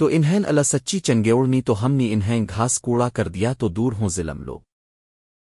تو انہیں اللہ سچی چنگیوڑنی تو ہم نے انہیں گھاس کوڑا کر دیا تو دور ہوں ظلم لو